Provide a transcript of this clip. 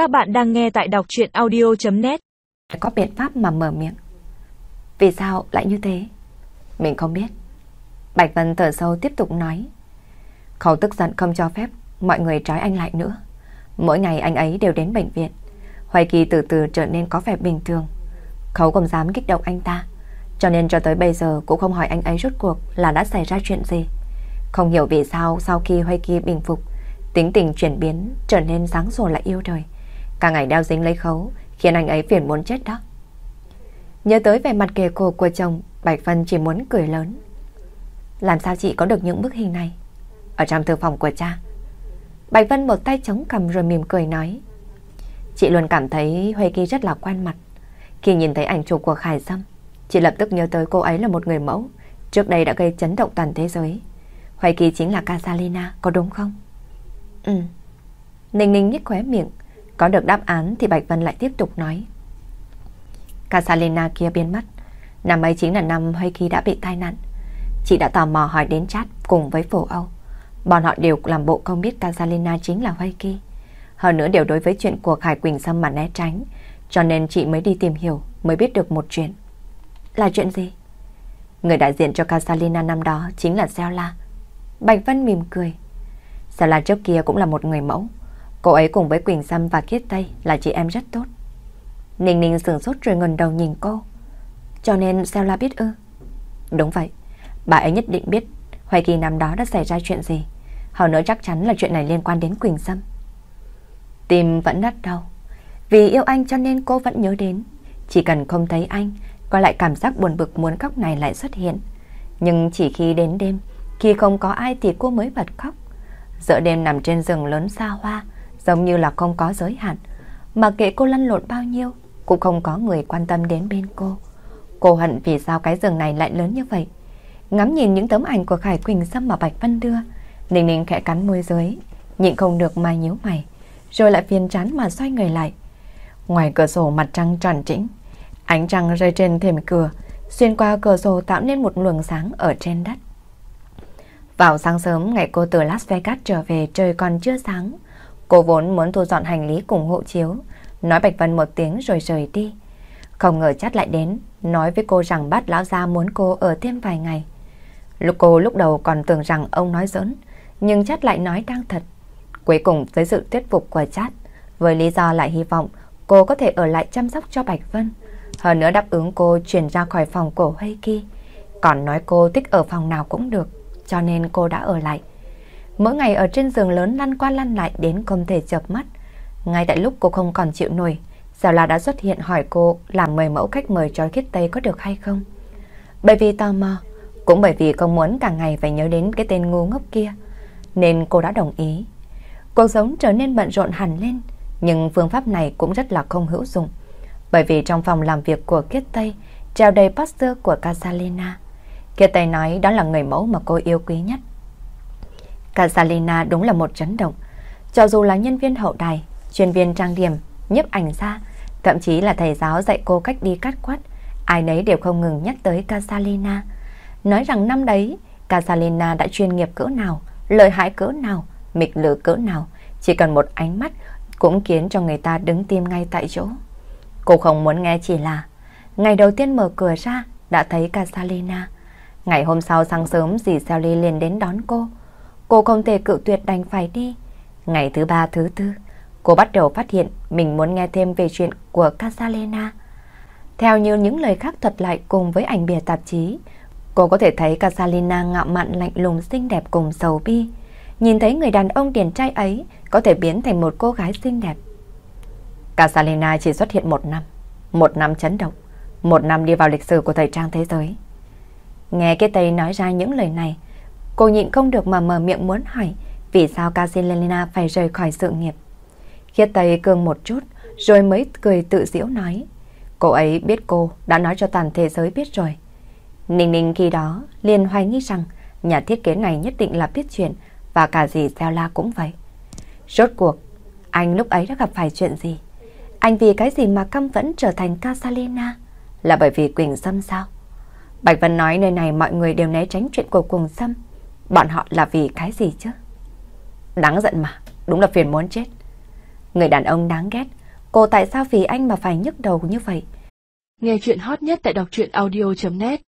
Các bạn đang nghe tại đọc chuyện audio.net Có biện pháp mà mở miệng. Vì sao lại như thế? Mình không biết. Bạch Vân thở sâu tiếp tục nói. Khẩu tức giận không cho phép mọi người trói anh lại nữa. Mỗi ngày anh ấy đều đến bệnh viện. Hoài Kỳ từ từ trở nên có vẻ bình thường. Khấu không dám kích động anh ta. Cho nên cho tới bây giờ cũng không hỏi anh ấy rốt cuộc là đã xảy ra chuyện gì. Không hiểu vì sao sau khi Hoài Kỳ bình phục, tính tình chuyển biến trở nên sáng sủa lại yêu đời. Cả ngày đeo dính lấy khấu, khiến anh ấy phiền muốn chết đó. Nhớ tới vẻ mặt kề cổ của chồng, Bạch Vân chỉ muốn cười lớn. Làm sao chị có được những bức hình này? Ở trong thư phòng của cha. Bạch Vân một tay chống cầm rồi mỉm cười nói. Chị luôn cảm thấy Huê Kỳ rất là quen mặt. Khi nhìn thấy ảnh chụp của Khải Sâm, chị lập tức nhớ tới cô ấy là một người mẫu. Trước đây đã gây chấn động toàn thế giới. Huê Kỳ chính là Casalina, có đúng không? Ừ. Ninh ninh nhếch khóe miệng. Có được đáp án thì Bạch Vân lại tiếp tục nói. Casalina kia biến mất. Năm ấy chính là năm Huê đã bị tai nạn. Chị đã tò mò hỏi đến chat cùng với phổ Âu. Bọn họ đều làm bộ không biết Casalina chính là Huê Hơn nữa đều đối với chuyện của Khải Quỳnh Sâm mà né tránh. Cho nên chị mới đi tìm hiểu, mới biết được một chuyện. Là chuyện gì? Người đại diện cho Casalina năm đó chính là Sela. Bạch Vân mỉm cười. Sela trước kia cũng là một người mẫu. Cô ấy cùng với Quỳnh Sâm và Kiết Tây là chị em rất tốt. Ninh Ninh sửng sốt rồi ngần đầu nhìn cô. Cho nên Sela biết ư? Đúng vậy. Bà ấy nhất định biết Hoài Kỳ năm đó đã xảy ra chuyện gì. Hơn nữa chắc chắn là chuyện này liên quan đến Quỳnh Sâm. Tim vẫn nát đau. Vì yêu anh cho nên cô vẫn nhớ đến. Chỉ cần không thấy anh, có lại cảm giác buồn bực muốn khóc này lại xuất hiện. Nhưng chỉ khi đến đêm, khi không có ai thì cô mới bật khóc. Giữa đêm nằm trên giường lớn xa hoa, giống như là không có giới hạn. Mà kệ cô lăn lộn bao nhiêu, cũng không có người quan tâm đến bên cô. Cô hận vì sao cái giường này lại lớn như vậy. Ngắm nhìn những tấm ảnh của Khải Quỳnh Sâm mà Bạch Vân đưa, Ninh Ninh khẽ cắn môi dưới, nhịn không được mà nhíu mày, rồi lại phiền chán mà xoay người lại. Ngoài cửa sổ mặt trăng tròn trĩnh, ánh trăng rơi trên thềm cửa, xuyên qua cửa sổ tạo nên một luồng sáng ở trên đất. Vào sáng sớm ngày cô từ Las Vegas trở về trời còn chưa sáng, cô vốn muốn thu dọn hành lý cùng hộ chiếu, nói Bạch Vân một tiếng rồi rời đi. Không ngờ chát lại đến, nói với cô rằng bát lão gia muốn cô ở thêm vài ngày. Lúc cô lúc đầu còn tưởng rằng ông nói giỡn, nhưng chát lại nói đang thật. Cuối cùng với sự thuyết phục của chát, với lý do lại hy vọng cô có thể ở lại chăm sóc cho Bạch Vân. Hơn nữa đáp ứng cô chuyển ra khỏi phòng của huy Kỳ. Còn nói cô thích ở phòng nào cũng được, cho nên cô đã ở lại. Mỗi ngày ở trên giường lớn lăn qua lăn lại đến không thể chợp mắt. Ngay tại lúc cô không còn chịu nổi, Giảo La đã xuất hiện hỏi cô làm mời mẫu khách mời trói khiết Tây có được hay không. Bởi vì tò mò, cũng bởi vì không muốn cả ngày phải nhớ đến cái tên ngu ngốc kia, nên cô đã đồng ý. Cuộc sống trở nên bận rộn hẳn lên, nhưng phương pháp này cũng rất là không hữu dụng. Bởi vì trong phòng làm việc của Kiết Tây treo đầy poster của Casalina. Kiết Tây nói đó là người mẫu mà cô yêu quý nhất. Casalina đúng là một chấn động. Cho dù là nhân viên hậu đài, chuyên viên trang điểm, nhấp ảnh ra, thậm chí là thầy giáo dạy cô cách đi cắt quát, ai nấy đều không ngừng nhắc tới Casalina. Nói rằng năm đấy, Casalina đã chuyên nghiệp cỡ nào, lợi hại cỡ nào, mịch lửa cỡ nào, chỉ cần một ánh mắt cũng khiến cho người ta đứng tim ngay tại chỗ. Cô không muốn nghe chỉ là ngày đầu tiên mở cửa ra đã thấy Casalina. Ngày hôm sau sáng sớm dì Sally liền đến đón cô. Cô không thể cự tuyệt đành phải đi. Ngày thứ ba thứ tư, cô bắt đầu phát hiện mình muốn nghe thêm về chuyện của Casalena. Theo như những lời khác thuật lại cùng với ảnh bìa tạp chí, cô có thể thấy Casalina ngạo mạn lạnh lùng xinh đẹp cùng sầu bi. Nhìn thấy người đàn ông điển trai ấy có thể biến thành một cô gái xinh đẹp. Casalina chỉ xuất hiện một năm, một năm chấn động, một năm đi vào lịch sử của thời trang thế giới. Nghe cái Tây nói ra những lời này, cô nhịn không được mà mở miệng muốn hỏi vì sao Casilena phải rời khỏi sự nghiệp. Khiết tay cường một chút, rồi mới cười tự giễu nói. Cô ấy biết cô đã nói cho toàn thế giới biết rồi. Ninh Ninh khi đó liền hoài nghi rằng nhà thiết kế này nhất định là biết chuyện và cả dì La cũng vậy. Rốt cuộc, anh lúc ấy đã gặp phải chuyện gì? Anh vì cái gì mà căm vẫn trở thành Casalina? Là bởi vì Quỳnh Sâm sao? Bạch Vân nói nơi này mọi người đều né tránh chuyện của Quỳnh Sâm. Bọn họ là vì cái gì chứ? Đáng giận mà, đúng là phiền muốn chết. Người đàn ông đáng ghét. Cô tại sao vì anh mà phải nhức đầu như vậy? Nghe chuyện hot nhất tại đọc truyện audio.net